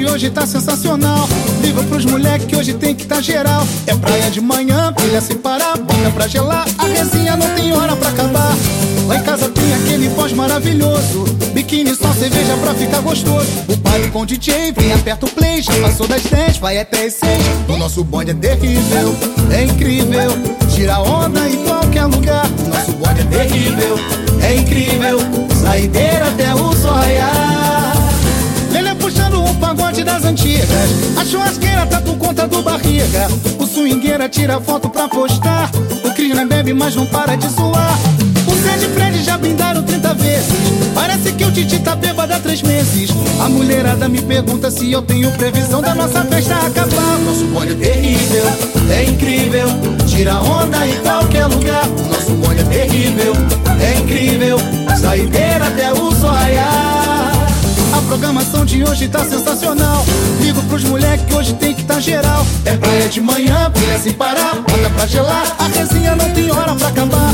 hoje tá sensacional. Liga pros moleque que hoje tem que tá geral. É praia de manhã, pilha sem parar, bota pra gelar. A resenha não tem hora pra acabar. Lá em casa tem aquele pós maravilhoso. Biquíni só cerveja pra ficar gostoso. O pai com DJ, vem aperta o play. Já passou das 10, vai até as 6. O nosso bonde é terrível, é incrível. Tira onda em qualquer lugar. O nosso bonde é terrível, é incrível. Saideira até antigas. A churrasqueira tá por conta do barriga. O swingueira tira foto pra postar. O não bebe, mas não para de zoar. O Zé e Fred já brindaram 30 vezes. Parece que o Titi tá bêbado há três meses. A mulherada me pergunta se eu tenho previsão da nossa festa acabar. Nosso bonde é terrível, é incrível. Tira onda em qualquer lugar. Nosso bonde é terrível, é incrível. Saideira até programação de hoje tá sensacional. Ligo pros moleque que hoje tem que tá geral. É praia de manhã, pilha sem parar, bota pra gelar. A resenha não tem hora pra acabar.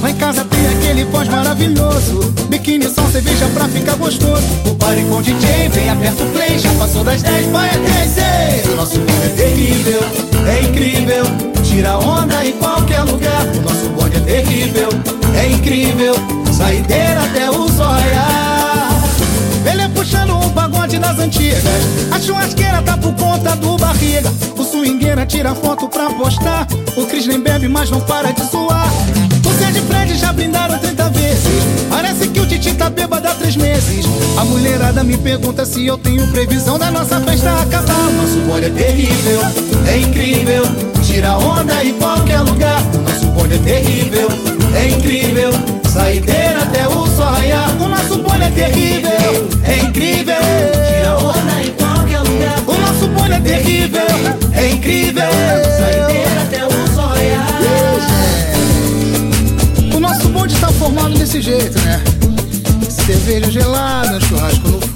Lá em casa tem aquele pós maravilhoso. Biquíni só cerveja pra ficar gostoso. O party com DJ, vem aperta o play. Já passou das 10, vai até as 6. O nosso bonde é terrível, é incrível. Tira onda em qualquer lugar. O nosso bonde é terrível, é incrível. Saideira até o sol pagode das antigas. A churrasqueira tá por conta do barriga. O swingueira tira foto pra postar. O Cris nem bebe, mas não para de suar. O de Fred já brindaram 30 vezes. Parece que o Titi tá bêbado há três meses. A mulherada me pergunta se eu tenho previsão da nossa festa acabar. Nosso bonde é terrível, é incrível. Tira onda em qualquer lugar. Nosso bonde é terrível, é incrível. Nosso bonde tá formado desse jeito, né? Cerveja gelada, churrasco no